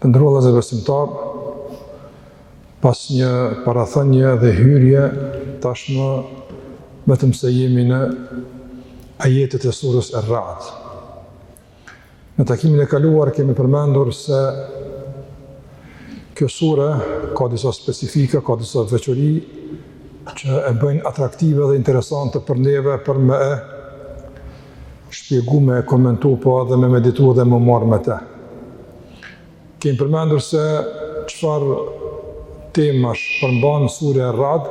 Të nderuar vëllezër besimtarë, pas një parathënie dhe hyrje, tashmë vetëm se jemi në ajetet e surës Er-Rad. Në takimin e kaluar kemi përmendur se kjo surë ka disa specifika, ka disa veçori që e bëjnë atraktive dhe interesante për neve për me e shpjegu me e komentu po edhe me meditu dhe m'u marrë me te. Kemi përmendur se çfarë temash përmban surja Er-Rad,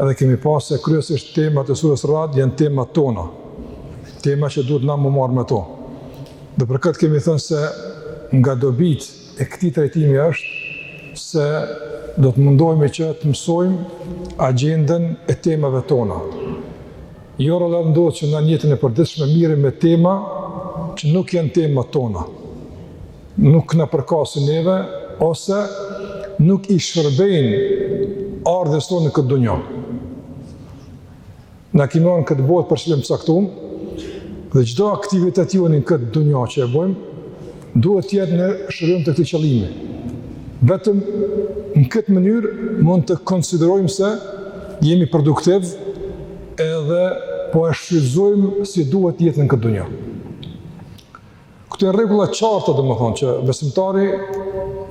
edhe kemi pa se kryesisht temat e surës Rad janë tema tona, tema që duhet na m'u marrë me to. Dhe për këtë kemi thënë se nga dobitë e këtij trajtimi është se do të mundohemi që të mësojmë agjendën e temave tona. Jo rrallë ndodh që na në jetën e përditshme mirremi me tema që nuk janë temat tona, nuk na përkasin neve ose nuk i shërbejnë ardhjes tonë në këtë dunja. Na kemi ardh në këtë botë për qëllim të caktuar dhe çdo aktivitet joni në këtë dunja që e bojmë duhet të jetë në shërbim të këtij qëllimi. Vetëm në këtë mënyrë mund të konsiderojmë se jemi produktivë edhe po e shfrytëzojmë si duhet jetën në këtë dunja. Këto janë rregulla të qarta, domethonë që besimtari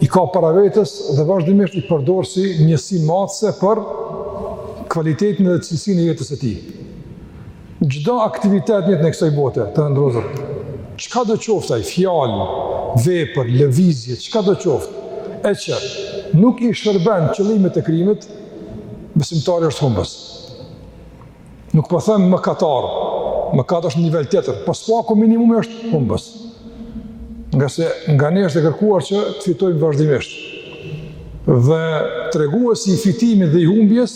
i ka para vetes dhe vazhdimisht i përdor si njësi matëse për kvalitetin dhe cilësinë e jetës së tij. Çdo aktivitet në jetën e kësaj bote, të nderuar vëllezër, çka do qoftë ai, fjalë, vepër, lëvizje, çka do qoftë, e që nuk i shërben qëllimit të krijimit, besimtari është humbës. Nuk po them mëkatar, mëkati është në nivel tjetër, po së paku minimumi është humbës. Ngase nga ne është e kërkuar që të fitojmë vazhdimisht. Dhe treguesi i fitimit dhe i humbjes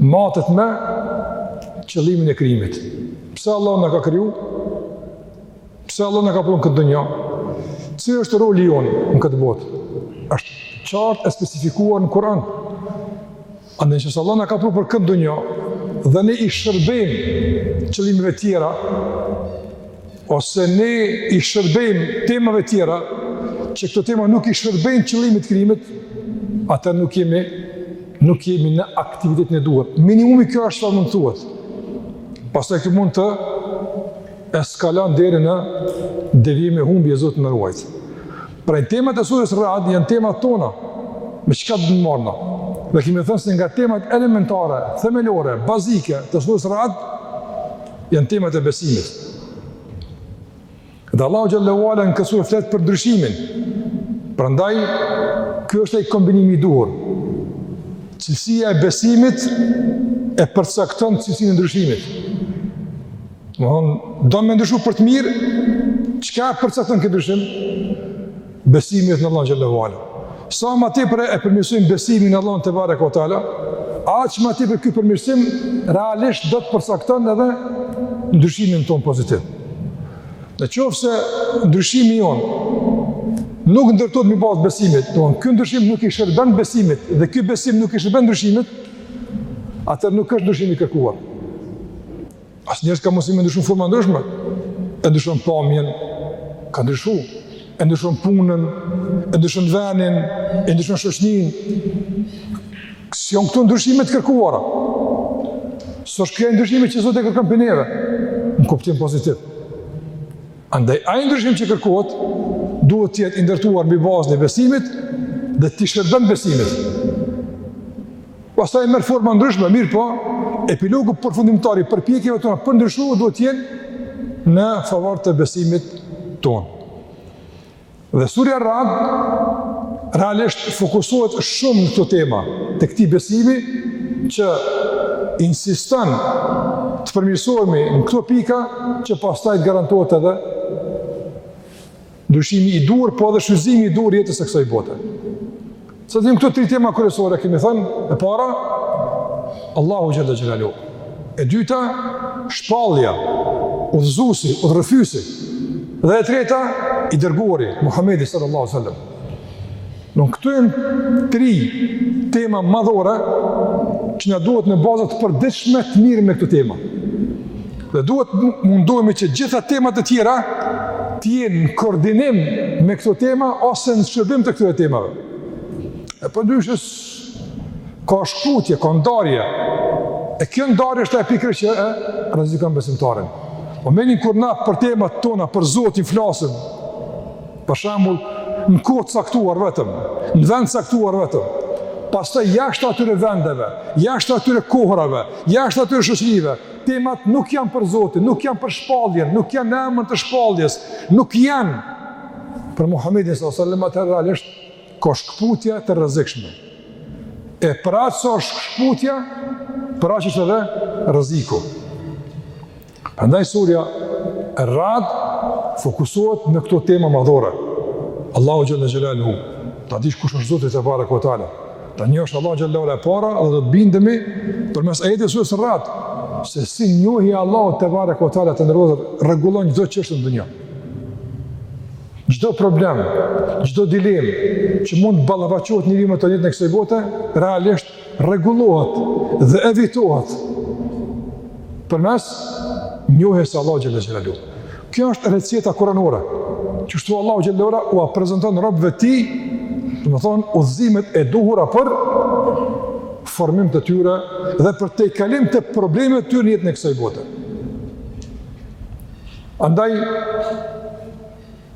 matet me qëllimin e krijimit. Pse Allahu na ka kriju? Pse Allahu na ka pru në këtë dunja? Cili është roli jonë në këtë botë? Është qartë e specifikuar në Kur'an. Andaj nëse Allahu na ka pru për këtë dunja, dhe ne i shërbejmë qëllimeve tjera, ose ne i shërbejmë temave tjera, që këto tema nuk i shërbejnë qëllimit të krijimit, atëherë nuk jemi, nuk jemi në aktivitetin e duhur. Minimumi kjo është sa mund të thuhet. Pastaj kjo mund të eskalon deri në devijim e humbje, Zoti na ruajtë. Pra temat e sures Rad janë temat tona, me çka do marrna. Dhe kemi thënë se nga temat elementare, themelore, bazike të sures Rad, janë temat e besimit. Dhe Allahu xhele ue ala në kët sure flet për ndryshimin. Prandaj, ky është ai kombinimi i duhur. Cilësia e besimit e përcakton cilësinë e ndryshimit. Me thënë, do me ndryshu për të mirë, çka e përcakton këtë ndryshim? Besimi në Allahun xhele ue ala. Sa ma tepër e përmirësojmë besimin në Allahun tebareke ue teala, aq ma tepër ky përmirësim, realisht do të përcakton edhe ndryshimin tonë pozitiv. Në qoftë se ndryshimi jonë nuk ndërtot mi bazë t'besimit tonë, ky ndryshim nuk i shërben besimit dhe ky besim nuk i shërben ndryshimit, atëherë nuk është ndryshim i kërkuar. Se njerëz ka munësi me ndryshu n'forma t'ndryshme, e ndryshon pamjen, ka ndryshu, e ndryshon punën, e ndryshon venin, e ndryshon shoqninë. S'janë këto ndryshime t'kërkuara. S'është ky ndryshimi që Zoti e kërkon prej neve, në kuptim pozitiv. Andaj, ai ndryshim që kërkohet, duhet të jetë i ndërtuar mbi bazën e besimit dhe t'i shërben besimit. Pastaj merr forma t'ndryshme, mirëpo, epilogu përfundimtar i përpjekjeve tona për ndryshu duhet të jenë në favor të besimit tonë. Dhe surja Rad, realisht fokusohet shumë në këto tema të këtij besimi që insiston të përmirësohemi në këto pika që pastaj të garantohet edhe Ndryshimi i duhur, po edhe shfrytëzimi i duhur i jetës së kësaj bote. Se i dimë këto tri tema kryesore, kemi thënë, e para Allahu xhalla xhelalu. E dyta, shpallja, udhëzuesi, udhërrëfyesi. Dhe e treta, i dërguari Muhamedi sallallahu alaihi wasallam. Këto janë tri tema madhore që na duhet në baza të përditshme të mirremi me këto tema. Dhe duhet mundohemi që gjitha temat e tjera të jenë në koordinim me këto tema ose në shërbim të këtyre temave. E përndryshe, ka shkputje, ka ndarje, e kjo ndarje është ajo pikë që e rrezikon besimtarin. O po menin kur na për temat tona, për Zotin flasim, Për shembull, në kohë të caktuar vetëm, në vend të caktuar vetëm. Pastaj jashtë atyre vendeve, jashtë atyre kohërave, jashtë atyre shoqërive, temat nuk janë për Zotin, nuk janë për shpalljen, nuk janë në emër të shpalljes, nuk janë për Muhamedin sallallahu alajhi wasallam realisht ka shkputje të rrezikshme. E për aq sa është shkputja, për aq është edhe rreziku. Prandaj surja Rad fokusohet në këto tema madhore. Allahu xhelle xhelaluhu, ta dish kush është Zoti tebareke ve teala. Ta njohësh Allahun xhelle xhelaluhu e para dhe do të bindemi përmes ajeteve të sures Rad se si njohja e Allahut tebareke ve teala të nderuar rregullon çdo çështje në dunja. Çdo problem, çdo dilemë që mund të ballafaqohet njeriu me to në jetën e kësaj bote, realisht rregullohet dhe evitohet përmes njohjes së Allahut xhelle xhelaluhu. Kjo është receta kuranore. Kështu Allahu xhelle ua prezanton robëve të tij, domethonë udhëzimet e duhura për formim të tyre dhe për tejkalim të problemeve të tyre në jetën e kësaj bote. Andaj,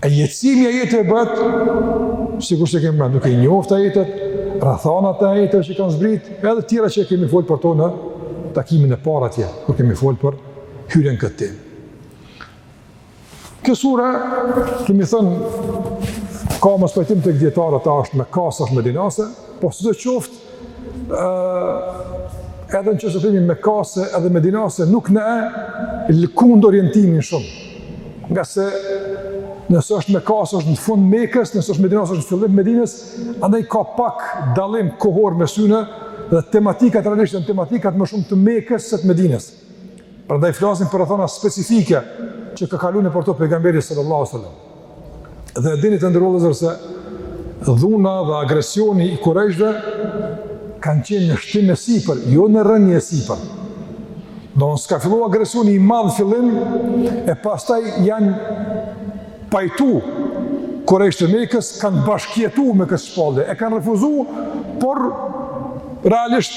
E jetësimi i ajeteve bëhet, sikurse kemi thënë, duke i njoft ajetet, rrethanat e ajeteve që kanë zbrit, edhe tjera që kemi folë për to në takimin e parë atje, ku kemi folë për hyrje në këtë temë. Kjo sure, kemi thënë, ka mospajtim tek dijetarët a është mekase, a është medinase, po sido qoftë, Ëh, edhe në qoftë se themi mekase edhe medinase nuk na e lëkund orientimin shumë. Ngase nëse është mekase është në fund Mekës, nëse është medinase është në fillim Medinës, andaj ka pak dallim kohor mes tyne dhe tematikat realisht janë tematikat më shumë të Mekës se të Medinës. Prandaj flasim për rrethana specifike që ka kaluar nëpër to pejgamberi sallallahu alajhi wasallam. Dhe dini të nderuar vëllezër se dhuna dhe agresioni i kurejshëve kanë qenë në shtim e sipër, jo në rënie e sipër. Domethënë s'ka fillu agresioni i madh në fillim, e pastaj janë pajtu kurejshët e Mekës, kanë bashkjetu me këtë shpallje, e kanë refuzu, por realisht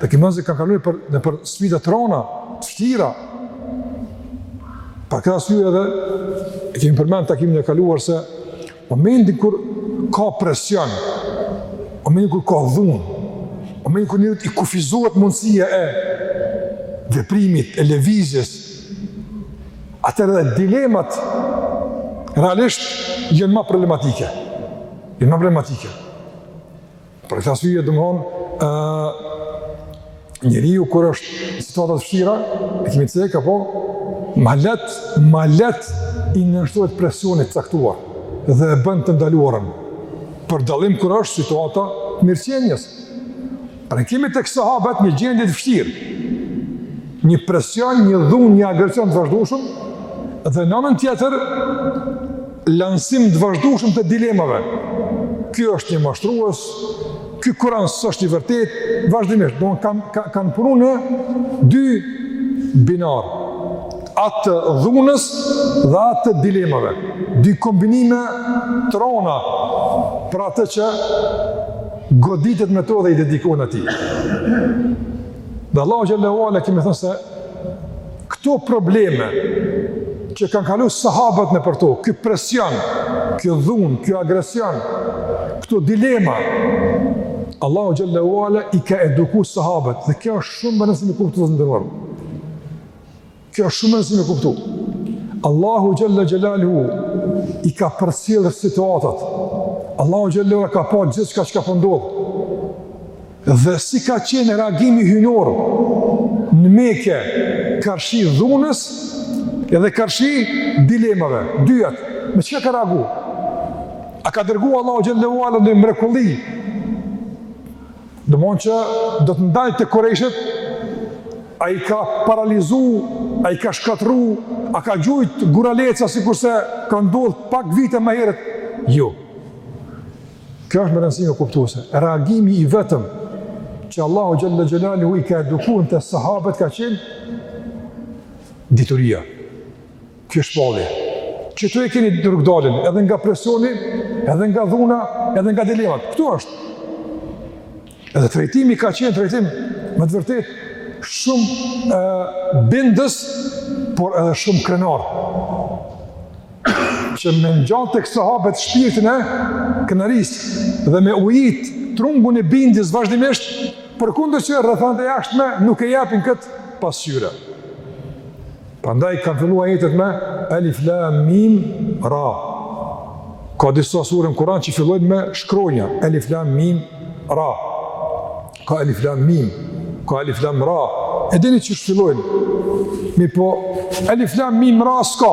Dhe kemi thonë se kanë kalu nëpër, nëpër sfida të rona, të fshtira. Për këtë arsye edhe, e kemi përmend takimin e kaluar se, momentin kur ka presion, momentin kur ka dhunë, momentin kur njeriut i kufizohet mundësia e veprimit, e lëvizjes, atëherë edhe dilemat realisht jënë ma problematike. Jënë ma problematike. Për këtë arsye domethonë njeriu kur është në situata të vështira, e kemi cek apo ma let, ma let i nënshtrohet presionit të caktuar dhe e bën të ndaluarën. Për dallim kur është në situata të mirëqenies. Pra e kemi tek sahabët një gjendje të vështirë. Një presion, një dhunë, një agresion të vazhdueshëm dhe në anën tjetër Lansim të vazhdueshëm të dilemave. Ky është një mashtrues, ky Kur'an s'është i vërtetë, vazhdimisht, do kan ka, kanë punuar në dy binar, atë të dhunës dhe atë të dilemave, dy kombinime të rona për atë që goditet me to dhe i dedikohen atij. Dhe Allahu xhelle ue ala kemi thënë se Këto probleme që kanë kalu sahabët nëpër to, ky presion, kjo dhunë, ky agresion, këto dilema, Allahu xhelle ue ala i ka eduku sahabët, dhe kjo është shumë me rëndësi me kuptu të nderuar. Kjo është shumë me rëndësi me kuptu. Allahu xhelle xhelaluhu i ka përcjellë situatat. Allahu xhelle ue ala ka pa gjithçka çka po ndodh. Po Dhe si ka qenë reagimi hyjnor në Meke karshi dhunës edhe karshi dilemave, dyjat, me çka ka reagu? A ka dërgu Allahu xhelle ue ala ndonjë mrekulli? Dëmon që do të ndalte kurejshët, a i ka paralizu, a i ka shkatrru, a ka gjujt guraleca sikurse ka ndodhë pak vite më herët? Jo. Kjo është me rëndësi me kuptu se reagimi i vetëm që Allahu xhelle xhelaluhu i ka eduku në të sahabët ka qenë dituria. Kjo shpallje. Këtu e keni rrugëdaljen edhe nga presioni, edhe nga dhuna, edhe nga dilemat. Këtu është. Edhe trajtimi ka qenë trajtim me të vërtetë shumë ë, bindës, por edhe shumë krenar. Që me ngjallë tek sahabët shpirtin e krenarisë dhe me ujit trungun e bindjes vazhdimisht, përkundër që rrethanat e jashtme nuk e japin këtë pasqyrë. Prandaj kanë filluar ajetet me Alif Lam Mim Ra. Ka disa sure në Kur'an që fillojnë me shkronja Alif Lam Mim Ra. Ka Alif Lam Mim, ka Alif Lam Ra. E dini që fillojnë? Mirëpo Alif Lam Mim Ra s'ka.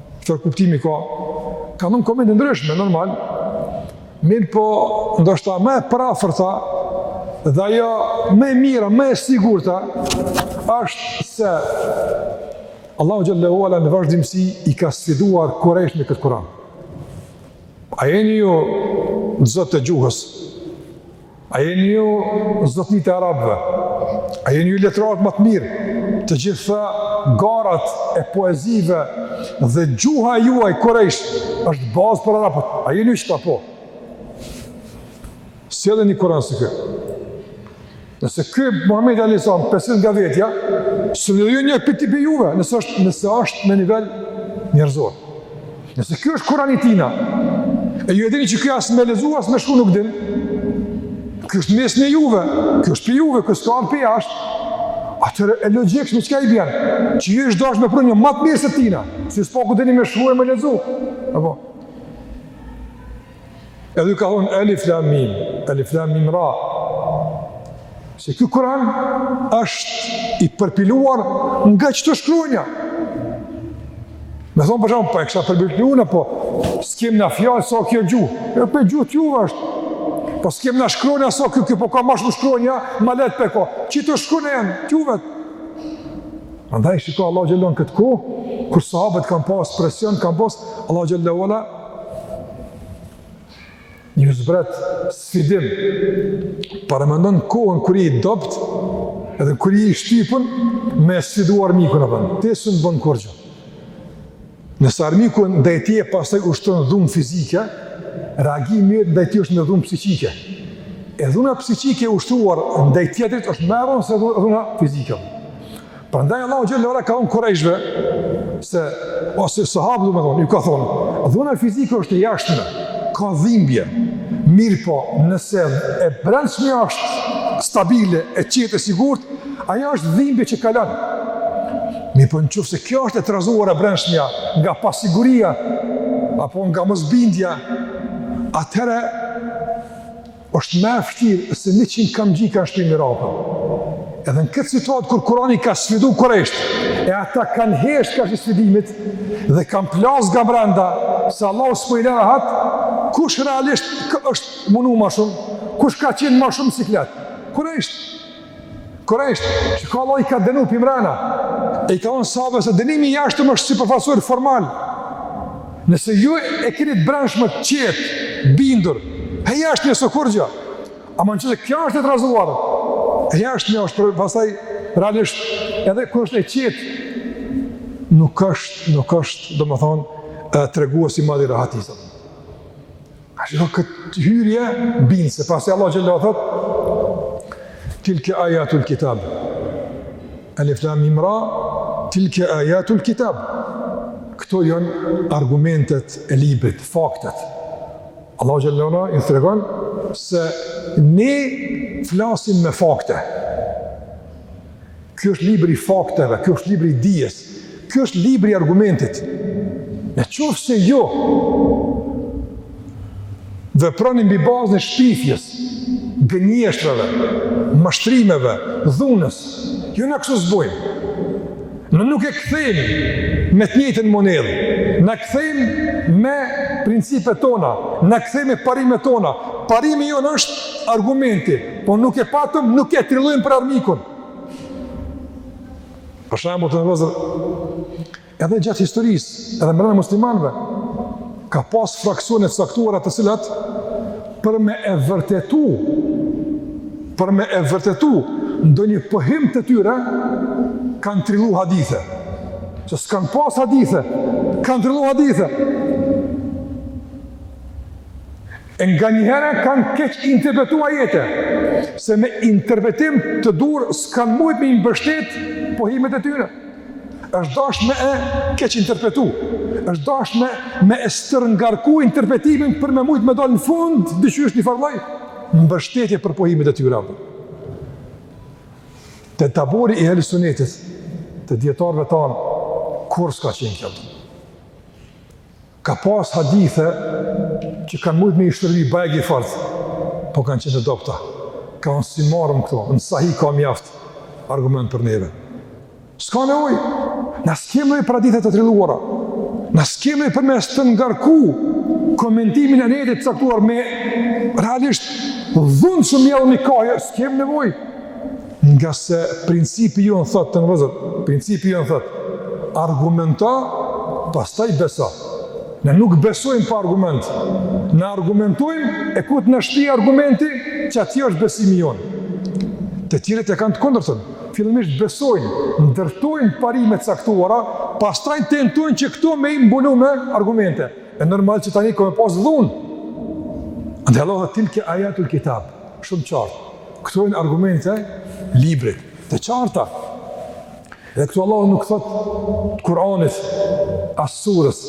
Çfarë kuptimi ka? Ka domethënë komente të ndryshme, normal. Mirëpo, ndoshta më e përafërta dhe ajo më e mira, më e sigurta, është se Allahu xhelle ue ala në vazhdimësi i ka sfiduar kurejsh me këtë Kur'an. A jeni ju zotë të gjuhës? A jeni ju zotnit e arabëve? A jeni ju letrarët ma të mirë? Të gjitha garat e poezive dhe gjuha e juaj Kurejsh është bazë për arabët. A jeni ju qëta po? Sjellni një kuran si ky. Nëse ky Muhammed alejhi selam po e qit nga vetja, sillni ju një për tipi juve, nëse është, nëse është në nivel njerëzor. Nëse ky është kurani i tina, e ju e dini që ky as me lexu, as me shkru nuk din, ky është mes në juve, ky është prej juve, ky s'është kanë prej jashtë, atëherë e logjikshme çka i bjen, që ju është dashtë me pru një ma të mirë se tina, se së paku dini me shkru e me lexu, apo, Edhe ju ka thonë Elif Lam Mim, Elif Lam Mim Ra. Se ky Kur'an është i përpiluar nga qëto shkronja. Me thonë për shembull, po e kishim përpiluar na po, s'kem na fjalë sa kjo gjuhë. E po gjuhë e juve është. Po s'kem na shkronja sa ky, ky po ka ma shumë shkronja, ma lehtë për to. Qëto shkronja janë, t'juvet. Andaj shiko Allahu xhelle ve ala n'këtë kohë, kur sahabët kanë pas presion, kanë pas, Allahu xhelle ve ala Një zbret sfidim paramendo në kohën kur je i dobët edhe kur je i shtypun me sfidu armikun a ti s'un bën kurgjo. Nëse armiku ndaj teje pastaj ushtron dhunë fizike, reagimi yt ndaj tij është me dhunë psiqike. E dhuna psiqike e ushtruar ndaj tjetrit është më e rëndë se dhuna fizike. Prandaj Allahu xhelle ve ala ka thonë kurejshve se ose sahabëve domethonë, ju ka thonë, dhuna fizike është e jashtme, ka dhimbje. Mirëpo, nëse e brendshmja është stabile, e qetë e sigurt, ajo është dhimbje që kalon. Mirëpo, në qoftë se kjo është e trazuar e brendshmja nga pasiguria apo nga mosbindja, atëherë është më e vështirë se njëqind kamxhika në shpinë mirata. Edhe në këtë situatë, kur Kurani ka sfidu kurejshët, e ata kanë heshtë karshi sfidimit, dhe kanë plasë nga brenda, se Allahu s'po i len rahat, kush realisht është munu ma shumë, kush ka qenë ma shumë siklet, kurejshët. Kurejshët, çka Allahu i ka denu prej mrena, e i ka unë sahabës e denimi i jashtëm është sipërfaqësor formal, nëse ju e keni të brendshmen të qetë, bindur, e jashtmja s'o kurgja, ama në qoftë se kjo është e trazuar, e jashtmja është, pastaj, realisht, edhe kur është e qetë, nuk është, nuk është, domethonë, tregues i madh i rahatisë. A shikon këtë hyrje binë, se pasi Allahu xhele ve ala thotë, tilke ajatul kitab. Elif Lam Mim Ra, tilke ajatul kitab. Këto janë argumentet e librit, faktet. Allahu xhele ve ala na tregon se ne flasim me fakte. Ky është libri i fakteve, ky është libri i dijes, ky është libri i argumentit. Në qoftë se ju veproni mbi bazën e shpifjes, gënjeshtrave, mashtrimeve, dhunës, jo na kështu s'bojmë. Na nuk e kthejmë me të njëjtën monedhë, na e kthejmë me principet tona, na e kthejmë me parimet tona. Parimi jonë është argumenti, Po nuk e patëm, nuk e trillojmë për armikun. Për shembull të nderuar vëllezër edhe gjatë historisë, edhe brenda muslimanëve ka pas fraksione të caktuara të cilat për me e vërtetu për me e vërtetu ndonjë pohim të tyre kanë trillu hadithe. Që s'kanë pas hadithe, kanë trillu hadithe. E nganjëhere kanë keqinterpretu ajete, se me interpretim të duhur s'kanë mujt me i mbështet pohimet e tyre. është dash me e keqinterpretu, është dash me, me e stërngarku interpretimin për me mujt me dalë në fund, diqysh një farë lloj mbështetje për pohimet e tyre. Te tabori i ehli sunetit, të dijetarëve tanë, kurrë s'ka qenë kjo. Ka pas hadithe që kanë mujt me i shërby bajagi fort, po kanë qenë të dobëta. Kanë thënë s'i marrim këto, në sahih ka mjaft argument për neve. S'ka nevojë, na s'kem nevojë për hadithe të trilluara, na s'kem nevojë për me stërngarku komentimin e një ajeti të caktuar me realisht dhunë që mjellë një kahje, s'kem nevojë. Ngase principi jonë thotë, të nderuar vëllezër, principi jonë thotë, argumento, pastaj beso. Ne nuk besojmë pa argument. Ne argumentojmë e ku të na shpie argumenti qatje është besimi jonë. Të tjerët e kanë të kundërtën. Fillimisht besojnë, ndërtojnë parime të caktuara, pastaj tentojnë që këto me i mbulu me argumente. E normal që tani ka me pas dhunë. Ndë Allah dhe tilke ajatul kitab, shumë qartë. Këto janë argumentet e librit të qarta. Dhe këtu Allahu nuk thot të Kur'anit as surës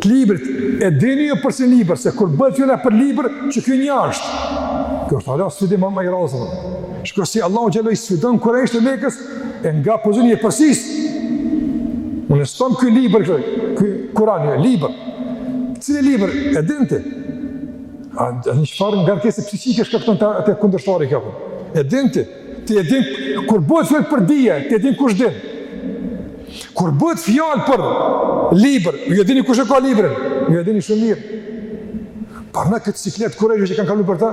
të librit e dini ju përse librit se kur bëhet fjalë për libër që ky një është. Kjo është ala sfidi më më i rrezë. Shiko si Allahu xhel i sfidon kurajshët e Mekës e nga pozicioni e përsis. Unë stom ky libër këtu. Ky Kur'an është libër. Cili libër e dinte? A në çfarë ngarkese psikike shkakton te kundërshtari kjo? E din ti, ti e din kur bëhet fjalë për dije, ti e din kush din. Kur bëhet fjalë për libër, ju e dini kush e ka librin, ju e dini shumë mirë. Por në këtë siklet kur që kanë kaluar për ta,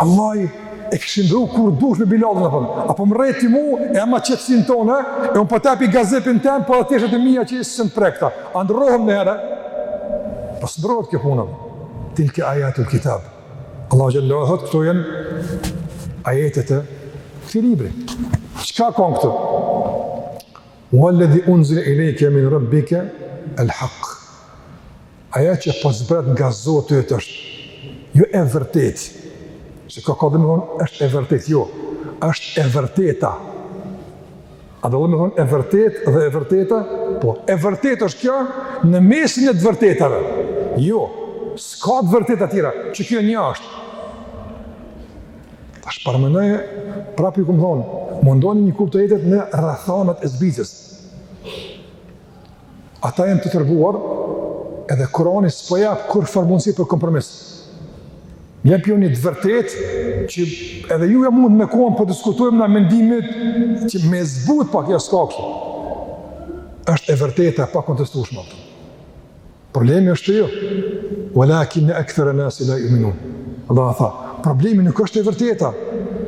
Allahu e kishin dhru kur dush me Bilalin apo. Apo më rreti mu e ama çetsin tonë, e un po tapi gazetin tëm, po atë është të mia që s'm prekta. A ndrohem niherë. Po s'ndrohet kjo punë. Tilke ajatul-kitab. Allahu xhallahu thot këto janë ajetet e këtij libri. Çka kan këtu? Walladhi unzila ilayka min rabbika al-haq. Aja që po zbret nga Zoti yt është jo e vërtet. Se çka do me thonë, është e vërtet, jo, është e vërteta. A dallon me thonë e vërtet dhe e vërteta? Po, e vërtet është kjo në mesin e të vërtetave. Jo, s'ka të vërteta tjera, që kjo një është. Tash paramendoje, prap ju kom thonë, mundoni m'i kuptu ajetet në rrethanat e zbritjes. Ata janë të tërbuar, edhe Kurani s'po jap kurrfarë mundësie për kompromis. Jep ju një të vërtet që edhe ju ja mund me kon a po diskutojmë në mendimet që me zbut pak ja s'ka kështu. është e vërteta e pakontestushme. Problemi është te ju. Walakin akthar an-nas la yu'minun. Allah tha, problemi nuk është te e vërteta.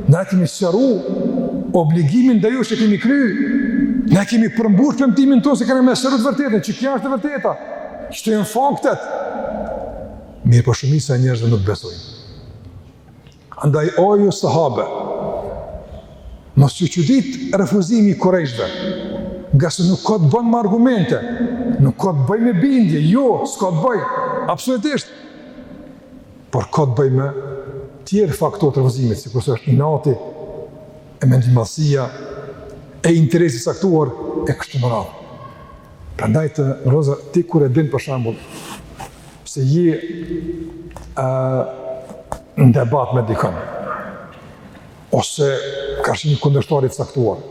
Na e kemi sqaru obligimin ndaj jush që e kemi kry. Na e kemi përmbush premtimin tonë se kemi me sqaru të vërtetën, që kjo është e vërteta. Qito janë faktet. Mirëpo shumica e njerëzve nuk besojnë. Andaj o ju sahabe, mos ju çudit refuzimi i kurajshve, ngase nuk ka të bën me argumente, nuk ka të bëjë me bindje, jo, s'ka të bëjë, absolutisht, por ka të bëjë me tjerë faktorë të refuzimit, sikurse është inati, e mendjemadhësia, e interesi i caktuar, e kështu me radhë. Prandaj vëllezër, ti kur e din për shembull, se je në debat me dikën, ose karshi një kundërshtari të caktuar.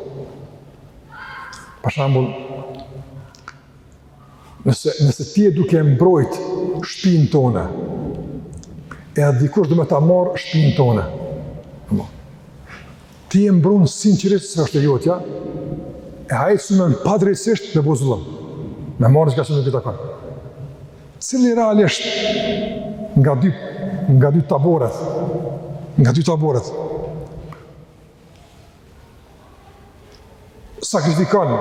Për shembull, nëse, nëse ti je duke e mbrojt shpinë tone, e dikush do me ta marrë shpinë tone, Ti e mbron sinqerisht se është e jotja, e ai synon padrejtësisht me bo zullum, me marrë çka që nuk i takon. Cili realisht nga dy, nga dy taboret, nga dy taboret, sakrifikon,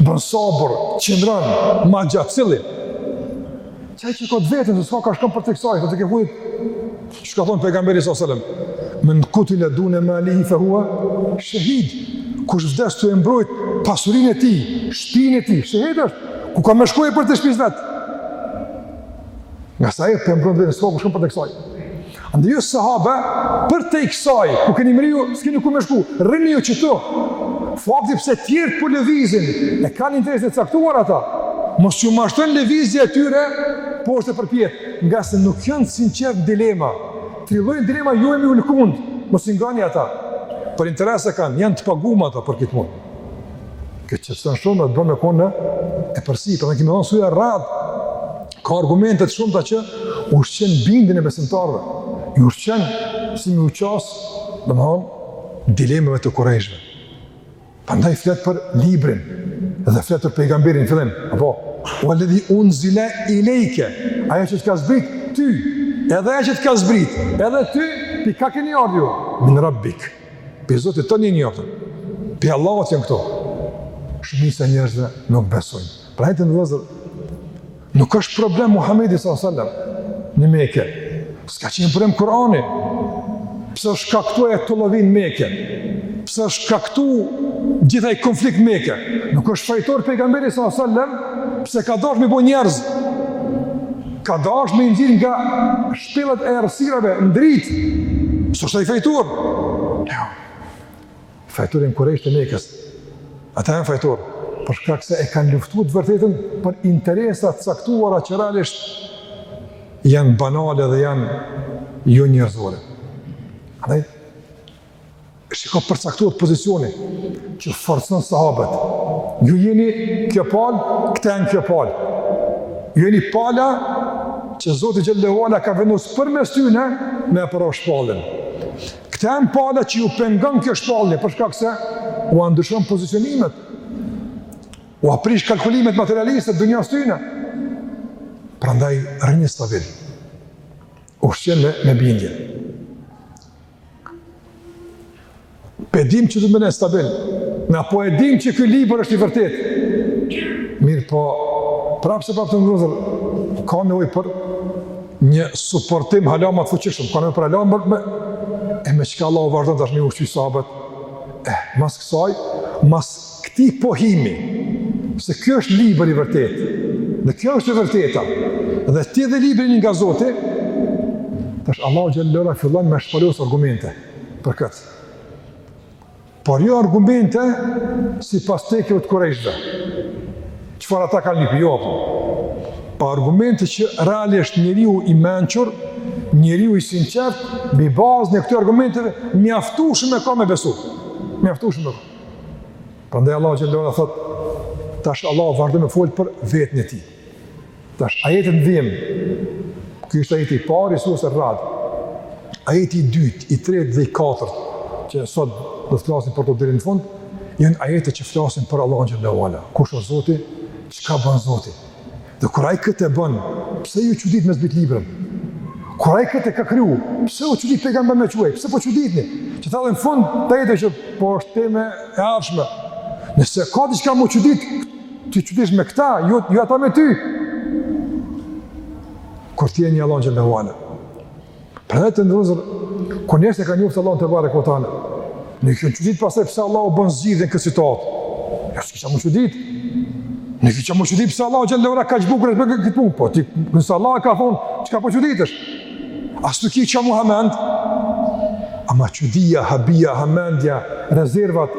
bën sabër, qëndron, ma gjatë cili. Qaj që këtë veten, se s'ka ka shkëm për të kësaj, dhe të ke hujt, çka thonë pejgamberi s.a.s. Men kutile dune malihi fe huve shehid, kush vdes tu e mbrojt pasurinë e tij, shpinë e tij, shehid është, ku ka me shku ai përtej shpisë vet. Ngase ai po e mbron veten, s'ka ku shkon përtej kësaj. Andaj ju sahabe, përtej kësaj, ku keni mrri ju, s'keni ku me shku, rrini ju qëtu. Fakti pse tjerët po lëvizin, e kanë interesin e caktuar ata. Mos ju mashtron lëvizja e tyre, poshtë e përpjetë, ngase nuk janë të sinqertë dilema. Trillojnë dilema ju me ju lëkund, mos i ngoni ata. Por interese kanë, janë të pagumë ata për kit punë. Këtë që të të në shumë, e të bon me kon në e përsi, për në kemi thënë surja Rad, Ka argumente të shumta që ushqen bindjen e besimtarëve, i ushqen si me iu qas, domethanë, dilemave të kurejshëve. Prandaj flet për librin, dhe flet për pejgamberin, fillim, apo, vel-ledhi unzile ilejke, ajo që të ka zbrit, ty, edhe ajo që të ka zbrit, edhe ty, pi kah keni ardhë ju, min rabbik, pi Zotit tonë jan ardhë, pi Allahut janë këto, shumica e njerëzve nuk besojnë, Prandaj vëllezër, nuk është problem Muhammedi s.a.s. në Meke, s'ka qenë problem Kurani, pse është shkaktu tollovi n'Meke, pse është shkaktu gjithë ai konflikt n'Meke, nuk është fajtor pejgamberi s.a.s. pse ka dasht me i bo njerëz, ka dasht me i nxjerr nga shpellat e errësirave n'dritë, pse është ai fajtor, jo, Fajtor jan Kurejshët e Mekës. Ata janë fajtorë, për shkak se e kanë luftuar të vërtetën për interesa të caktuara që realisht janë banale dhe janë jo njerëzore. Andaj, shiko përcaktuar pozicioni që forcon sahabët. Ju jeni kjo palë, këta janë kjo palë. Ju jeni pala që Zoti xhel-le ve ala ka vendos përmes tyne me e përhap shpalljen. Këta janë pala që ju pengon kjo shpallje, për shkak se ua ndryshon pozicionimet. Ua prish kalkulimet materialiste të dunjas tyne. Prandaj rrini stabil. Ushqen me, me bindje. Pe dim që domethënë stabil. Na po e dim që ky libër është i vërtet. Mirëpo, prapë se prapë të nderuar, ka nevojë për një suportim hala ma t'fuqishëm, ka nevojë për hala ma, e me çka Allahu vazhdon tash me ushqy sahabët, e, eh, mas kësaj, mas këtij pohimi, se ky është libër i vërtet, dhe kjo është e vërteta, dhe ti dhe libri jeni nga Zoti, tash Allahu xhele ve ala fillon me shpalos argumente për këtë. Por jo argumente sipas tekeve të kurejshve, çfarë ata kanë lipë, jo po, po argumente që realisht njeriu i mençur, njeriu i sinqert, mbi bazën e këtyre argumenteve, mjaftueshme ka me besu, mjaftueshme ka. Prandaj Allahu xhele ve ala thotë, tash Allah vazhdon me folë për veten e tij. Tash, ajetet në vijim, ky ishte ajeti i parë i sures Er-Rad, ajeti i dytë, i tretë dhe i katërt, që sot do të flasim për to deri në fund, janë ajete që flasin për Allahun xhele ve ala, kush është Zoti, çka bën Zoti. Dhe kur ai këtë e bën, pse u çudit me zbrit librin? Kur ai këtë e ka kriju, pse u çudit pejgamber me çu? Pse po çuditni? Që tha Allahu n'fund të ajetit që po është temë e ardhshme. Nëse ka diçka m'u çudit, Ti të dish me këta, ju, ju ata me ty. Kur ti e një Allah në gjëllë huale. Për dhe të ndërëzër, kur njështë e ka njërë të Allah në të bare këtale, në kjo që ditë pasaj pëse Allah u bënë zgjidhe në këtë situatë. Ja, së kisha më që ditë. Në kjo që më që ditë pëse Allah u gjëllë huale ka që bukër e këtë punë. Po, ti, nësë Allah ka thonë, që ka po që ditë është? Asë të kje që mu hamend? Ama që dhja, habia, hamendja, rezervat,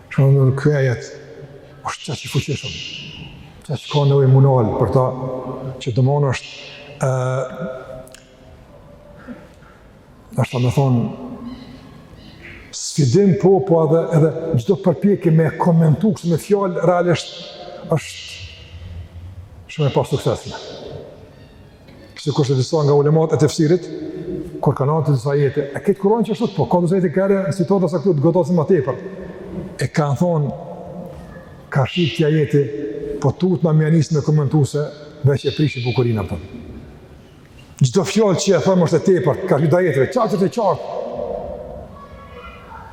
Shumë të nderuar ky ajet, është qaq i fuqishëm, qaq ka nevojë m'u nal për të, që domethonë është, e, deshta me thonë, sfidim po, po edhe, edhe çdo përpjekje me komentu kësë me fjalë, realisht është shumë e pasuksesshme. Sikurse disa nga ulemat e tefsirit, kur kanë ardhur te disa ajete, e këtë Kur'an që sot po ka disa ajete kare, situata sa këtu të godasin më tepër. E kanë thonë ka shtu te ajeti, po tutna me ia nis me komentu se, veç e prish bukurinë apo. Çdo fjalë që e them është e tepërt, ka shit ajete, çfarë të qartë.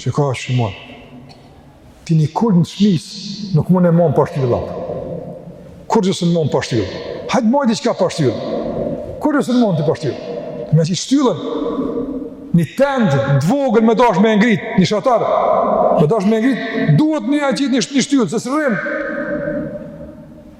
Që ka që mon. Ti një kulm shpis nuk mun e mon pa shtylla. Kurgjë s'mun mon pa shtyllë. Hajt maj diçka pa shtyllë. Kurgjë s'mun mon ti pa shtyllë. Me që shtyllën, një tendë, ma t'vogël me dash me ngrit, një shator, me dash me ngrit, duhet me ia qitë një shtyllë, se s'rrin.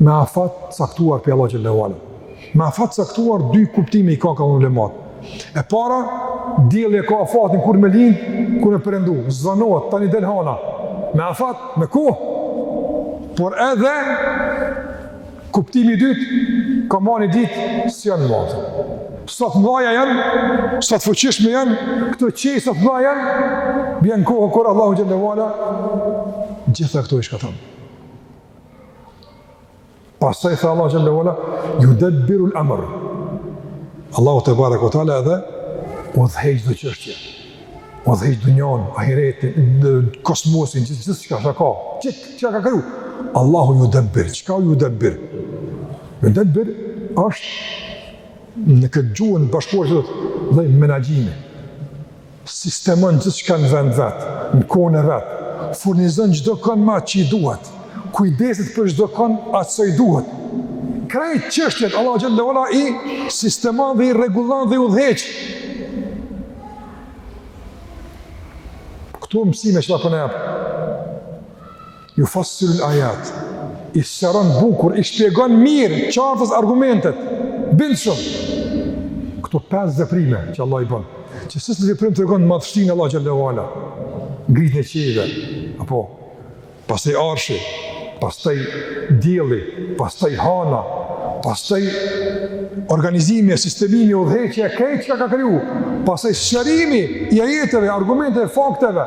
me afat caktuar prej Allah xhelle ve ala. Me afat caktuar, dy kuptime i ka kah ulematë. E para, dielli e ka afatin kur me lind, kur me perëndu, zvanohet, tani del hana, me afat, me kohë, por edhe, kuptimi i dytë, ka ma një ditë, s'janë ma. Sa t'mdhaja janë, sa t'fuqishme janë, këto qiej sa t'mdhaja janë, vjen koha, kur Allah xhelle ve ala, gjitha këto i shkatërron. Pastaj tha Allah xhelle ve ala, judebbirul emr. Allahu tebareke ve teala edhe udhëheq edhe çështje. Udhëheq dunjanë, ahiretin, dhe kosmosin, gjithë gjithë çka, çka ka, krejt çka ka kriju. Allahu judebbir, çka o judebbir? Judebbir është në këtë gjuhën bashkëkohore edhe menaxhim. Sistemon gjithçka në vend vet, në kohën e vet. Furnizon çdo kënd me atë që i duhet. Kujdeset për çdo kënd aq sa i duhet. Krejt çështjet Allahu xhelle ve ala i sistemon dhe i rregullon dhe i udhëheq. Këto mësime që na po na Jufassilul ajat, i sqaron bukur, i shpjegon mirë, qartë argumentet, bindshëm. Këto pesë veprime që Allahu i bën, që secili veprim tregon madhështinë e Allah xhelle ve ala, ngritjen e qiejve, apo, pastaj arshi, pastaj dielli, pastaj hana, pastaj organizimi e sistemimi, udhëheqja, krejt çka ka kriju, pastaj sqarimi i ajeteve, argumenteve, fakteve,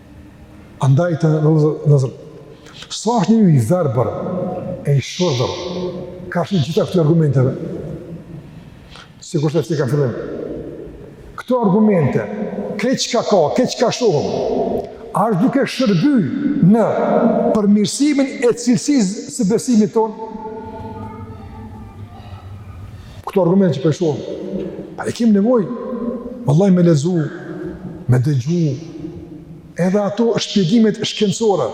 Andaj të nderuar, sa është njeriu i verbër e i shurdhër karshi gjitha këtyre argumenteve, sikurse ceka n'fillim. Këto argumente, krejt çka ka, krejt çka shohim, a është duke shërby në përmirësimin e cilësis së besimit tonë? Këto argumente që po i shohim, po e kemi nevojë vallahi me lexu, me dëgju edhe ato shpjegimet shkencore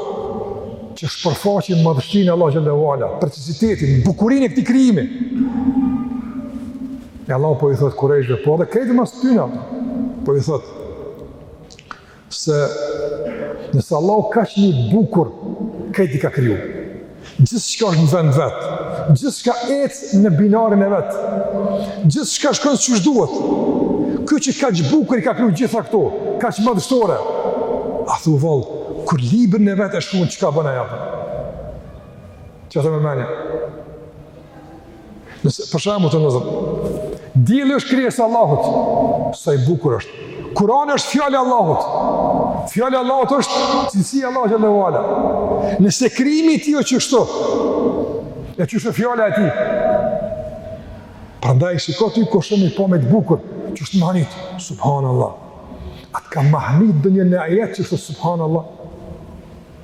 që shpërfaqin madhështinë e Allah xhelle ve ala, precizitetin, bukurinë e këtij krijimi. E Allah po i thot kurejshve, po edhe krejtve mas tyne, po i thot Se nëse Allahu kaq bukur, krejt i ka kriju. Gjithçka është në vend të vet, gjithçka ecë në binarin e vet, gjithçka shkon qysh duhet. Kjo që kaq bukur i ka kriju gjitha këto, kaq madhështore. A thu vallë, kur librin e vet e shkrun, çka bën ai atë? Çka të merr menja? Nëse për shembull të nderuar vëllezër. Dielli është krijesë e Allahut. Sa i bukur është. Kurani është fjalë e Allahut. Fjala e Allahut është cilësi e Allahut xhele ue ala. Nëse krijimi i tij është kështu. E qysh është fjala e tij. Prandaj shiko ti ku shumë i po me të bukur, që është mahnit. Subhanallahu. Atë ka mahnit ndonjë ajet që është subhanallahu.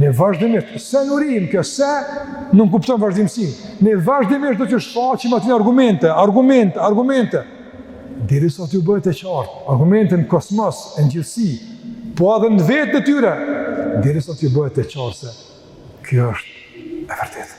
Ne vazhdimisht, senurihim, kjo se nënkupton vazhdimësi, ne vazhdimisht do t'ju shfaqim atyre argumente, argumente, argumente, derisa t'ju bëhet e qartë, argumente në kosmos, e në gjithësi, po edhe në veten e tyre, derisa t'ju bëhet e qartë se kjo është e vërtetë.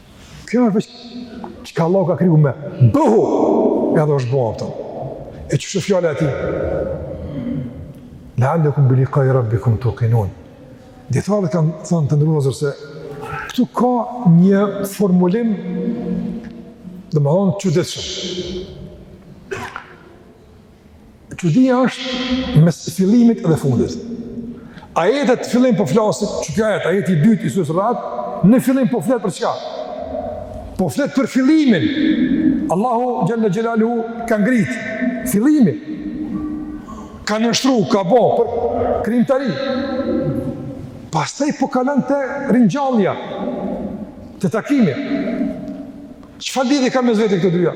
Kjo është veç çka Allahu ka kriju me. Bëhu! Edhe është bo, a kupton. E qysh o fjala e tij? Lealekum bi likai rabbikum tukinun. Dijetarët kanë thënë të nderuar vëllezër se këtu ka një formulim domethënë çuditshëm Çudia është mes fillimit dhe fundit. Ajeti te fillimi po flasim, qiky ajet, ajeti i dytë i sures Rad, në fillim po flet për çka? Po flet për fillimin. Allahu xhele xhelaluhu ka ngrit, fillimin. Ka nënshtru, ka bo, për krijimtari. Pastaj po kalon te ringjallja, te takimi. Çfarë lidhje ka mes vete këto dyja?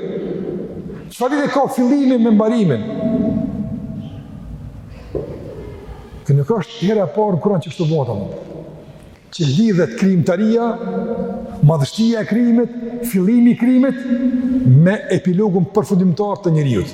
Çfarë lidhje ka fillimi me mbarimin? Kjo nuk është hera e parë në Kuran që kështu bota më. Që lidhet krijimtaria, madhështia e krijimit, fillimi i krijimit, me epilogun përfundimtar të njeriut.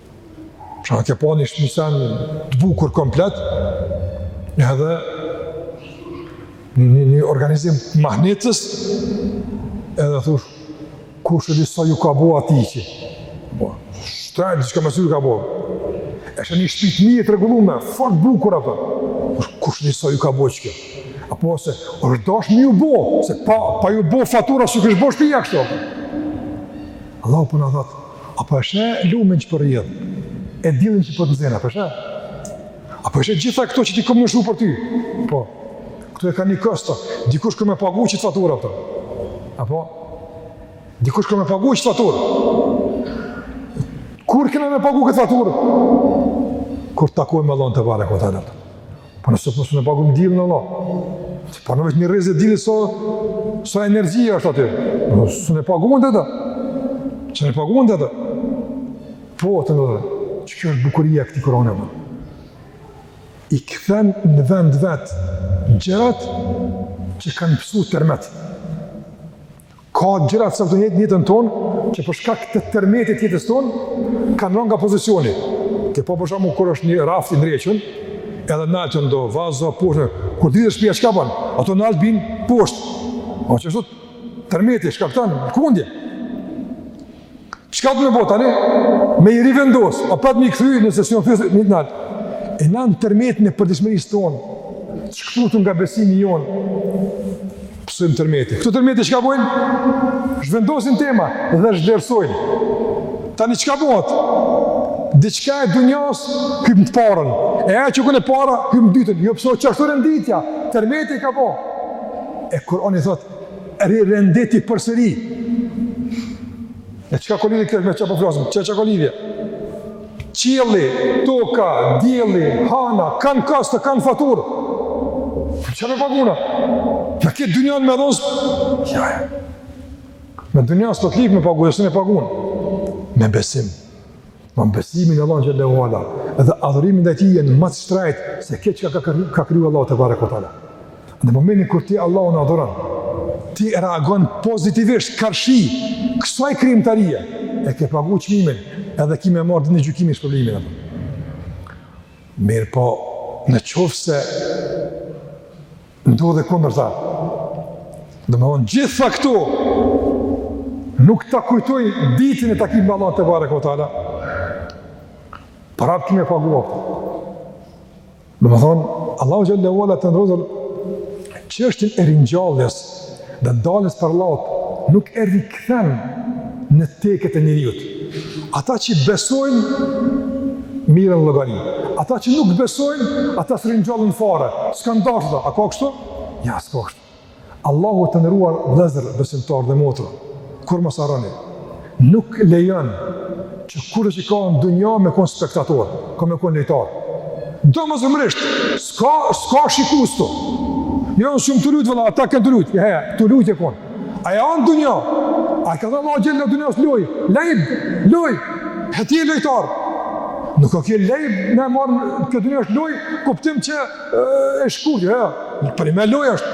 Pra ke pa një shpi, sen të bukur komplet, edhe një, një, një organizim mahnitës, edhe thush, kushedi sa ju ka bo atij? Po, shtrejt, çka me si ju ka bo? E sheh një shpi të rregullume, fort bukur ato. Kushedi sa ju ka bo qikjo? A, po se është dasht me ju bo, se pa, pa ju bo fatura, s'është bo shpija kështu. Allahu po na thotë, A po e sheh lumin që po rrjedh? E diellin që po të nxen, a po sheh? A po i sheh gjitha këto që t'i kom lëshu për ty? Po, këto e ka një kosto, dikush ka me pagu qët faturë, po. A po? Dikush ka me pagu qët faturë. Kur kem me pagu këtë faturë? Kur takojmë Allahun tebareke ve teala. Po nëse s'mun e pagun diellin la. Të pa në veç një rreze dielli sa, sa energji është aty. Po s'mun e pagun ti. S'mun e pagun ti. Po, të në dhe. Që kjo është bukuria e këtij Kurani, po. I kthen në vend vetë gjërat që kanë pësu tërmet. Ka gjëra të caktuara në jetën tonë që për shkak të tërmetit të jetës tonë kanë rënë nga pozicioni. Ke pa për shembull kur është një raft i ndrequn, edhe nalt do vazo poshtë. Kur dridhet shtëpia çka bën? Ato nalt bin poshtë. Po ashtu tërmeti shkakton lëkundje. Çka ke me bo tani? Me i rivendos, apet me i kthy në sesion të të të nalt. E na në tërmetin e përditshmërisë tonë, të shkëputun nga besimi jonë, pësojmë tërmete. Këto tërmete çka bojnë? Zhvendosin tema dhe zhvlerësojnë. Tani çka bohet? Diçka e dunjas, kem të parën. E e që kënë e para, kem të dytën. Jo pse qashtu renditja, tërmeti e ka bo. E Kurani thotë, rirenditi përsëri. E çka ka lidhje kjo me çka po flasim? Çka çka ka lidhje? Qielli, toka, dielli, hana, kanë kosto, kanë faturë. Çka me pagu na? Ja ke dynjan me dhon. Ja. Me dynjan sot lik me pagu, s'un e pagun. Me besim. Ama besimi në Allahun xhel-le ve ala, edhe adhurimi ndaj tij janë ma të shtrejtë, se këto çka ka, ka, ka kriju Allahu tebareke ve teala. Në momentin kur ti Allahun e adhuron, ti reagon pozitivisht, karshi kësaj krijimtarie, e ke pagu çmimin, edhe ki me marrë ditën e gjykimit shpërblimin. Mirëpo, në qoftë se Ndodh e kundërta. Domethonë, gjitha këto, nuk ta kujtojnë ditën e takimit me Allahun tebareke ve teala. Prapë ki me pagu këtu. Domethonë, Allahu xhel-le ve ala, të nderuar vllezër, çështjen e ringjalljes, dhe daljes para Allahut nuk e rikthen në teket e njeriut. Ata që besojnë merren në llogari. Ata që nuk besojnë, ata s'ringjallen fare. Çka ndashta, a ka kështu? Ja, s'ka kështu. Allahu, të nderuar vllezër besimtarë dhe motra, kurrë mos harroni, Nuk lejon çikush që ka në dunja me kon spektator, ka me kon lojtar. Domethënë, s'ka, s'ka shikus ktu. Jo, nuk jom tu lujt, vëlla, ata kanë tu lujt. Ja, ja, tu lujt je kon. A je në dunja, a e ka thënë Allahu xhele dunjaja është lojë. Leib, lojë, e ti je lojtar. Nuk o kjo leib me marrë këtë dunja është lojë, kuptim që e, e shkurt, ja, ja. Por me lujt është.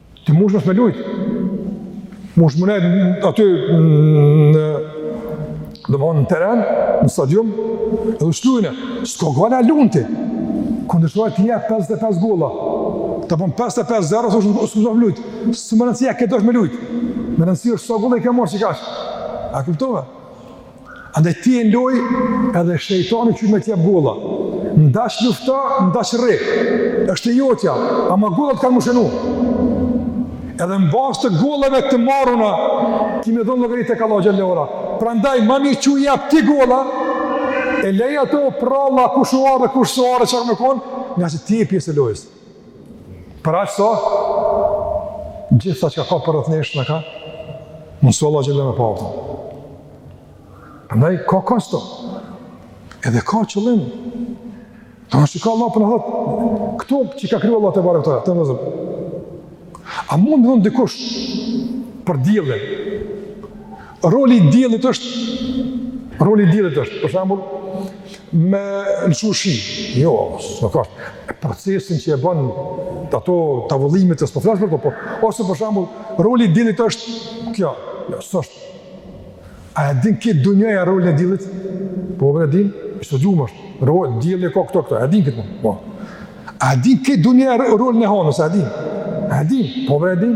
Ti mush mos me lujt. Mush me nejt aty në... Domethënë në teren, në stadium, edhe hiç s'lun. S'ke gola, s'lun ti. Kundërshtari t'i jep 55 gola. Ta bon 55 zero, s'ke zo me lujt. S'o me rëndësi a ke dasht me lujt. Me rëndësi është sa gola i ke marrë, qekaq. A kuptove? Andaj ti je n'lojë edhe shejtani qe me t'jap gola. Ndash lufta, ndash rri. Është e jotja, ama golat kanë me u shënu. Edhe në bazë të golave të maruna, ti ke me dhonë llogari tek Allahu xhele ala. Prandaj, ma mi çu jep ti gola, e lej ato pralla, kush u ardh, kush s'u ardh, çka me konë, ngase ti je pjesë e lojës. Për aq sa gjithçka çka ka përreth nesh na ka mësu Allahu xhele me pa apo. Prandaj, ka kosto, edhe ka qëllim. Tash çka Allahu po na thotë, këto që ka kriju Allahu tebareke teala, të në zërë. A mund me thënë dikush për diellin, Roli i diellit është roli i diellit është, për shembull, me lëshu shi. Jo, s'ka kështu. Procesin që e bën ato t'avullimit s'po flas për to, po ose për shembull, roli i diellit është kjo. Jo, s'është. A e din krejt dunjaja rolin e diellit? Po bre e din, i studiuar është. Rolin dielli ka këto këto, e din këtë. Po. A din krejt dunjaja rolin e honës, a din? A din? Po bre e din.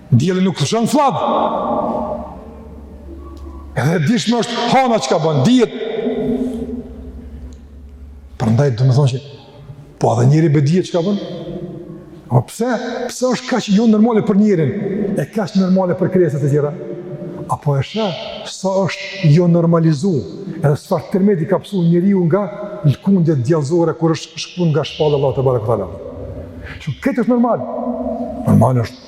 Dielli nuk lëshon fllad. E dijshme është hana çka bën, dihet. Prandaj, domethënë që, po edhe njeri bre dihet çka bën? O po pse, pse është kaq jo normale për njerin, e kaq normale për krijesat e tjera? Apo e sheh, sa është jo normalizu, edhe çfarë tërmeti ka pësu njeriu nga lëkundjet djallëzore, kur është shkput nga shpallja e Allahut tebareke ue teala. Çka është normal? Normal është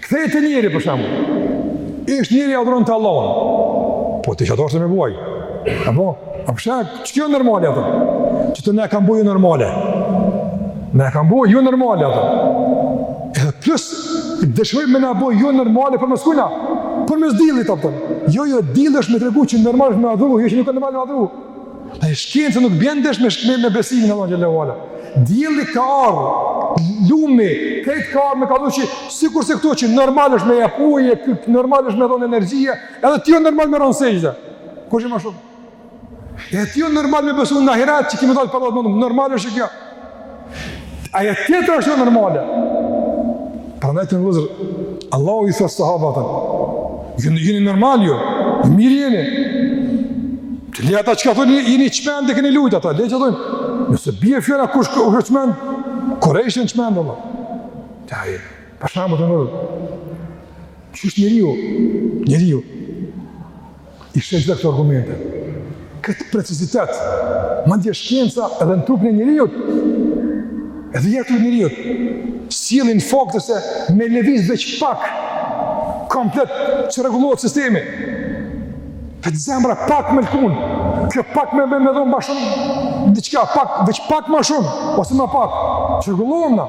Kthej te njeri për shembull. Ish njeri adhuron Allahun. Po çka dashta me bo aj. Apo? A po sheh, që jo normale ato? Që ato na kan bo jo normale. Na kan bo jo normale ato. Edhe plus, dëshirojnë me na bo jo normale përmes kujna. Përmes diellit ato. Jo, jo, dielli është me tregu që normal është me adhuru, jo që nuk e normal me adhuru. Dhe shkenca nuk bjen ndesh me me besimin n'Allah xhele ve ala. Dielli ka ardhë, lumi, krejt ka ardhë me kalu që sikurse këto që normal është me jap ujë, këtë normal është me dhonë energji, edhe ty o normal me ra në sexhde. Kurgjo ma shumë? E ty o normal me besu në ahiret që kemi me dalë para Allahut, normal është qekjo. Ajo tjetra është jo normale. Prandaj o vëllezër, Allahu i thotë sahabatën, ju jeni normal ju, ju mirë jeni. Të le ata çka thonë, jeni çmendë edhe keni lujtë ata, le të thonë, nëse bje fjala kush u çmend, kurejshët ishin çmendë dhe Allah. Të aje, për shembull o vëllezër, që është njeriu, njeriu, I sheh gjitha këto argumente. Këtë precizitet, madje shkenca edhe në trupin e njeriut, edhe jashta njeriut, sjellin fakte se me lëviz veç pak, komplet çrregullohet sistemi, veç zemra pak me lkun, kjo pak me me me dhonë ma shumë, diçka pak, veç pak ma shumë, ose ma pak, çrregullohem na.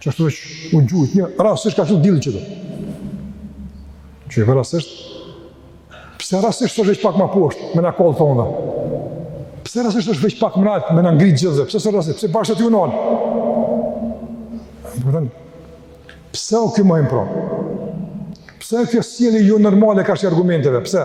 Që është veç u gjujt, rastësisht ka qenë dielli qaty. Qysh rastësisht, pse rastësisht s'është veç pak ma poshtë, me na kallë t'tanëve. Pse rastësisht s'është veç pak ma naltë, me na ngri të gjithëve, pse s'rastësisht, pse bash qaty u nal. Prandaj, pse o kjo mohim pra? Pse o kjo sjellje jo normale karshi argumenteve, pse?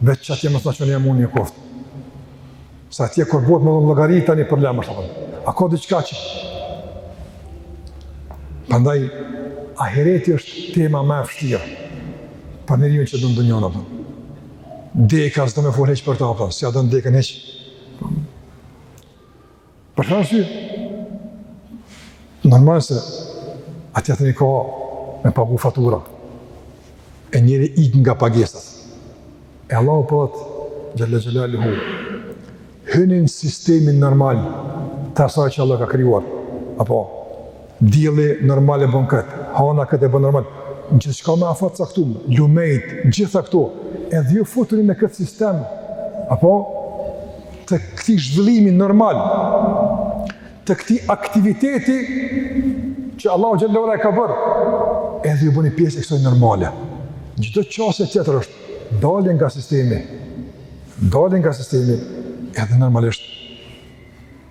Vetë që atje më së në qënë jam unë një koftë. Sa atje kur bëhet më dhëmë lëgari, tani për lemë është apëtë. A ka diqka që? Përndaj, ahireti është tema me fështirë. Për një rion që dhëmë dë njënë apëtë. Deka së dhëmë e folë heqë për ta apëtë. Si a dhëmë deka në heqë. Për ç'arsye, normal se atje tani ka me pagu fatura, e njeriu ik nga pagesat. E Allahu po thotë, xhele xhelaluhu, hyni në sistemin normal, të asaj që Allahu ka krijuar, apo, Dielli normal e bon kët, hana kët e bën normal, gjithçka me afat t'caktum, lumejt, gjitha këto, edhe ju futuni në kët sistem, apo, të këtij zhvillimi normal, të këtij aktiviteti, që Allahu xhele ve ala e ka bërë, edhe ju bëni pjesë e kësaj normale. Çdo qasje tjetër është dalje nga sistemi, dalje nga sistemi, edhe normalisht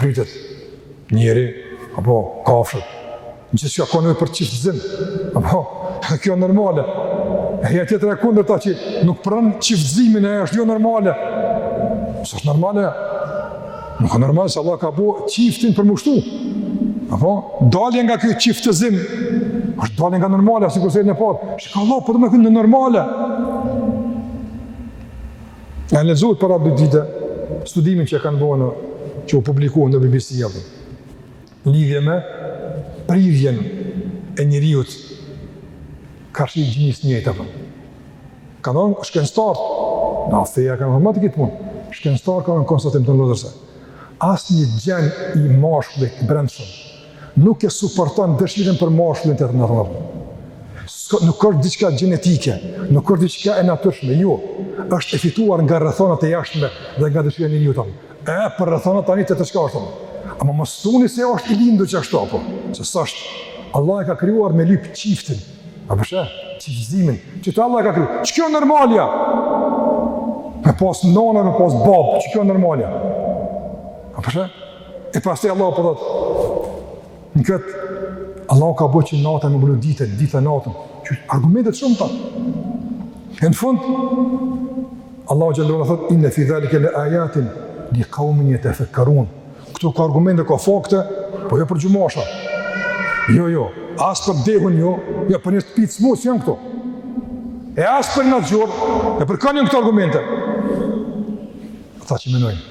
Frytet, njeri, apo kafshët, në që që ka kone për qiftëzim, apo, kjo normale, e ajo tjetra e kundërta që nuk pranon qiftëzimin e është jo normale, s'është normale, nuk është normale se Allah ka bo qiftin për m'u shtu, apo, dalje nga ky qiftëzim, është dalje nga normale, asë i kërësejnë e parë, që ka Allah për me konë normale, A e ke lexu para dy dite studimin që kanë bon që u publiku në BBC apo lidhje me prirjen e njeriu karshi gjinisë së njëjtë apo. Kanë dhënë shkencëtarët, na theja kanë dhënë këtë punë. Shkencëtarët kanë konstatim të nxjerrë se asnjë gjen i mashkullit i brendshëm Nuk e suporton dëshirën për mashkullin tjetër. Nuk është diçka gjenetike, nuk është diçka e natyrshme, jo. është e fituar nga rrethanat e jashtme dhe nga dëshirën e njëtëm. E, për rrethanat tani të qka është të Ama më stuni se është i lindu që është apo, se s'është. Allah e ka krijuar me lypë qiftin, a përshë, qiftëzimin, që të Allah e ka krijuar. Qikjo normalja? Me pas nana, me pas babë, qikjo normalja? A përshë, E pastaj Allahu po thotë, në këtë Allahu ka bërë që nata me mlu ditën, dita natën. Që argumente të shumta. Në fund Allahu xhele ve ala thotë inne fi dhalike le ajatin li kaumin jetefekkerun. Këtu ka argumente ka fakte, po jo për gjumasha. Jo, jo, as për dehun jo, jo për shpirtsmutë s'janë këto. E as për ngatë gjorë, e për kë janë këto argumente. Ata që menojnë.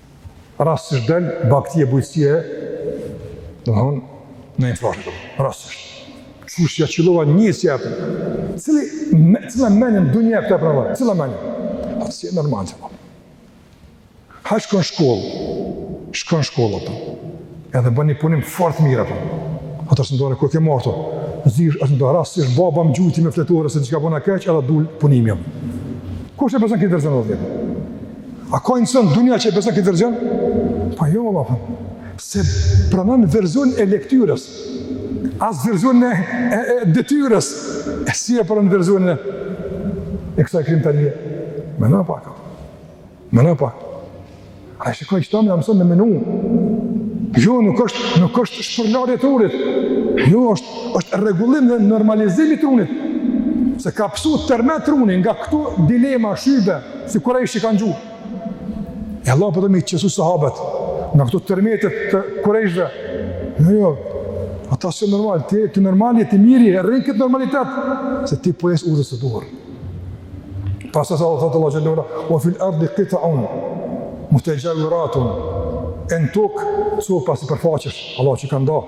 Rastisht del bagëti e bujqësia e, do thonë, në infrashtë, rastisht. Kështu si ja qëllova një si atë, cili, me, cila menin du një e këtë e prëndoj, cila menin? Atë si e normal që po. A shkon shkollë, shkon shkollë ato, edhe bën një punim fort mirë ato. Ato së ndone, kur ke marrë to, zish, është rastisht, baba më gjuti me fletore, se diçka bona keq, edhe dul punimi jam. Kush e beson këtë verzion dhe dhjetë? A ka insan n'dynja që e beson këtë version? Po jo, valla, po. S'e pranon versionin e lektyrës. As versionin e, e, e detyrës. E si e pranon versionin e, e kësaj krijimtarie. Meno pak. Meno pak. A e shikon që na mëson me menu. Jo, nuk është, nuk është shpërlarje trunit. Jo, është, është rregullim dhe normalizim i trunit. Se ka pësu tërmet truni nga këto dilema, shybe, Si kura i shikon gjuhë. E Allahu po do me i qetësu sahabet, nga këto tërmetet të kurejshve. Jo, jo, ata s'janë normal, ti, ti normal je, ti mirë je, rri në këtë normalitet, se ti po je udhës të duhur. Pastaj thotë Allahu xhelle ue ala, ue fil erdi kitaun mutexhaviratun, e në tokë, copa sipërfaqesh, Allah që ka nda,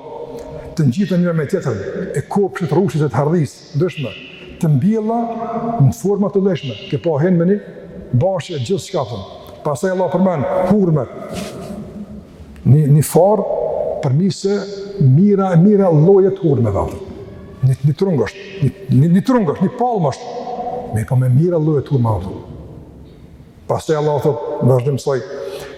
të ngjiten njëra me tjetrën, e kopshte rrushit e të hardhisë, Ndryshme, të mbjella në forma të llojshme, ke pa hen me ni bahçe gjithçka thon. Pastaj Allah përmend hurmet. Në një far për mise mira e mira lloje të hurmeve ato. Një një trung osht, një një trung osht, një palmë osht. Me po me mijëra lloje të hurmave. Pastaj Allahu thot në vazhdim të saj,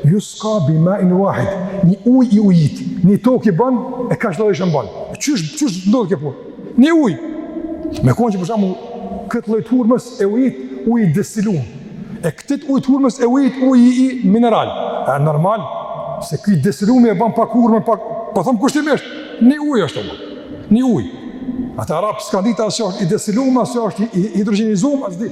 "Juska bi main wahid, një uj i ujit, një tokë i ban e kaq llojshëm bën." Qysh qysh ndodh kjo punë? Një uj. Me konë që për shembull këtë lloj t'hurmës e ujit uji i destiluar. E këtë lloj t'hurmës e ujit uji mineral. A normal se ky i destilumi e bën pak hurme, pa po them kushtimisht, një uj është apo. Një uj. Ata arab s'kanë dit as se është i destiluar, se është i hidrogjenizuar, a s'di.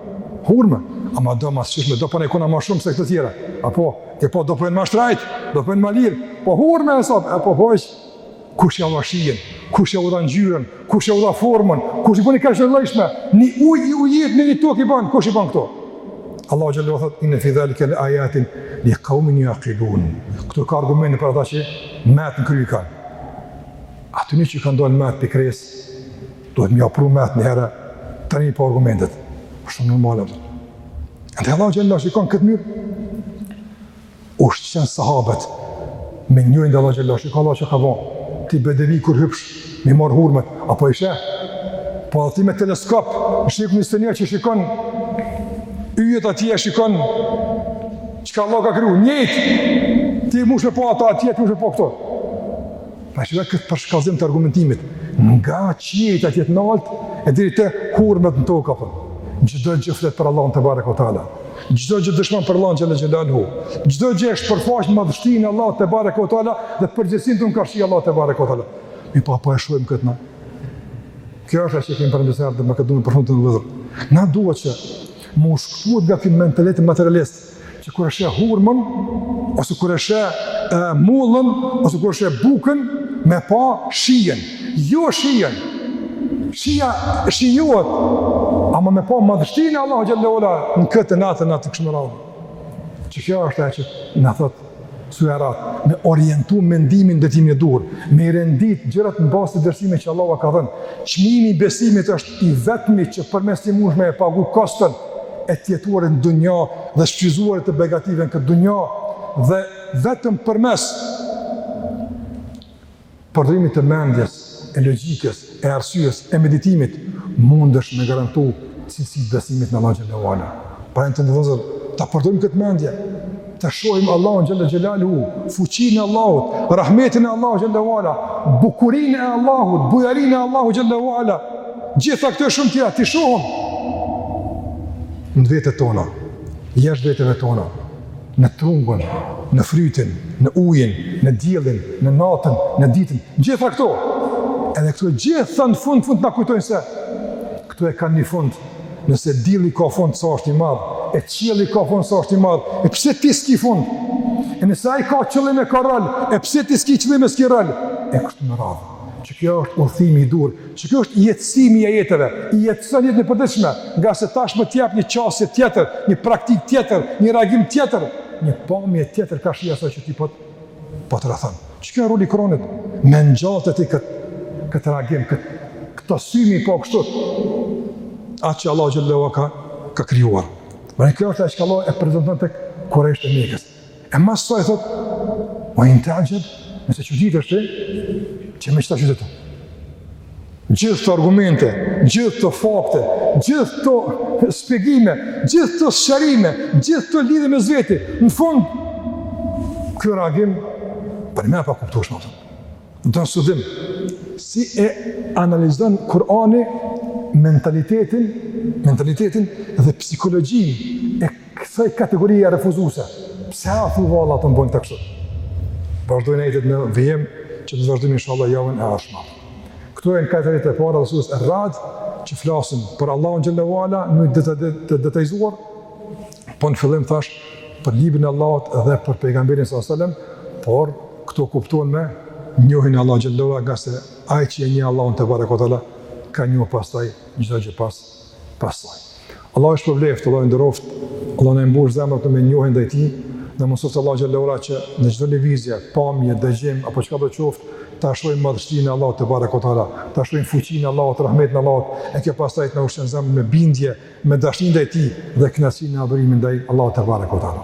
Hurme, ama do ma të shijshme, do për ne po kuna ma shumë se këto tjerat. Apo, e po, do për ne po ma shtrejt, do për ne po ma lirë. Po hurme e sot, e po hoq, kush ja dha shijen, kush ja dha ngjyrën, kush ja dha formën, kush i bëni kështu të llojshme, një uj i ujit, një një tokë i banë, kush i banë këto? Allahu xhelle ue ala thot, inne fi dhalike le ajatin li kaumin jakilun. Këtu ka argumente për ata që ment në kry kanë. Atij që i kanë dalë mentë prej kresë, Duhet me ja pru mentë njëherë, tani po argumentet. Po shumë normale, po. Dhe Allahu xhelle ue ala, shiko në këtë mënyrë ushqen sahabet me njohjen e Allahut xhelle ue ala. Shiko Allahu çka bon, ti bedevi kur hypsh, me i marrë hurmet, apo i sheh, po edhe ti me teleskop, në shikë një sënja që shikon yjet atje, e shikon çka Allahu ka kriju, njëjtë, ti mush me pa ato atje, ti mush me pa këto. Pa shikoje këtë përshkallëzim të argumentimit, nga qiejt atje të nalt e deri te hurmet në tokë apo. Çdo gjë flet për Allahun tebareke ue teala. Çdo gjë dëshmon për Allahun xhelle xhelalu. Çdo gjë shpërfaq madhështinë e Allahut tebareke ue teala dhe përgjegjësinë tonë karshi Allahut tebareke ue teala. Me pa po e shohim këtë na. Kjo është ajo që kemi përmendur se ardhmë Maqedoni për fund të ndodhur. Na duhet që mu shkëput nga ky mentalitet materialist. që kur e sheh hurmën, ose kur e sheh mollën, ose kur e sheh bukën, me pa shijen, jo shijen, shija shijohet, ama me pa madhështinë e Allahut xhelle ue ala në këtë, në atë, në atë, kështu me radhë. Qe kjo është ajo që na thotë, Sure Er-Rad, me orientu mendimin drejtimin e duhur, me i rendit gjërat në bazë të vlerësimeve që Allahu ka dhënë. Çmimi i besimit është i vetmi që përmes tij mundesh me e pagu koston e të jetuarit në dunja dhe shfrytëzuarit të begative në këtë dunja dhe vetëm përmes përdorimit të mendjes, e logjikës, e arsyes, e meditimit, mundesh me garantu cilësi të besimit në Allahun xhelle ve ala. Prandaj të nderuar vëllezër, ta përdorim këtë mendje, ta shohim Allahun xhelle xhelaluhu, fuqinë e Allahut, rahmetin e Allahut xhelle ve ala, bukurinë e Allahut, bujarinë e Allahut xhelle ve ala, gjitha këto shumë tjera, t'i shohim në vetet tona, jashtë veteve tona, në trungun, në frytin, në ujin, në diellin, në natën, në ditën, gjitha këto. Edhe këto gjitha në fund fund na kujtojnë se këto e kanë një fund. Nëse dielli ka fund sa është i madh, e qielli ka fund sa është i madh, e pse ti s'ki fund? E nëse ai ka qëllim e ka rol, e pse ti s'ki qëllim e s'ki rol? E kështu me radhë. Qe kjo është udhëtimi i duhur, qe kjo është jetësimi i ajeteve, i jetëson n'jetën e përditshme, ngase tashmë t'jep një qasje tjetër, një praktikë tjetër, një reagim tjetër, një pamje tjetër karshi asaj që ty po t', po t'rrethon. Qe kjo roli i Kur'anit, me ngjallë te ti këtë, këtë reagim, këtë, këtë sy me i pa kështu, atë që Allahu xhelle ve ala ka, ka krijuar. Domethënë kjo është ajo çka Allahu e prezenton te kurejshët e Mekës. E mas kësaj thot, ve in ta'xheb, nëse çuditesh ti, qe me qeta çuditu. Gjithë këto argumente, gjithë këto fakte, gjithë këto shpjegime, gjithë këto sqarime, gjithë këto lidhje mes veti, në fund ky reagim për mu e pakuptushme. Do të studiojmë si e analizon Kur'ani mentalitetin, mentalitetin dhe psikologjinë e Kësaj kategorie refuzuse, pse a thu vallë të mendojnë kështu? Vazhdojnë ajetet në vijim që t'i vazhdojmë inshallah javën e ardhshme. Këto janë katër ajetet e para të surës Er-Rad që flasin për Allahun xhelle ve ala në të detajzuar, po në fillim thash për librin e Allahut dhe për pejgamberin s.a.s. Por këto kuptohen me njohjen e Allahut xhelle ve ala ngase ai që e njeh Allahun tebareke ve teala ka njohë pastaj çdo gjë pas Pastaj. Allahu ju shpërbleftë, Allahu ju nderoftë, Allahu na i mbushtë zemrat me njohje ndaj tij, na mundësoftë Allahu xhelle ve ala që në çdo lëvizje, pamje, dëgjim, apo çka do qoftë, ta shohim madhështinë e Allahut tebareke ve teala, ta shohim fuqinë e Allahut, rahmetin e Allahut, e kjo pastaj të na ushqen zemrën me bindje, me dashni ndaj tij dhe knaqsi në adhurimin ndaj Allahut tebareke ve teala.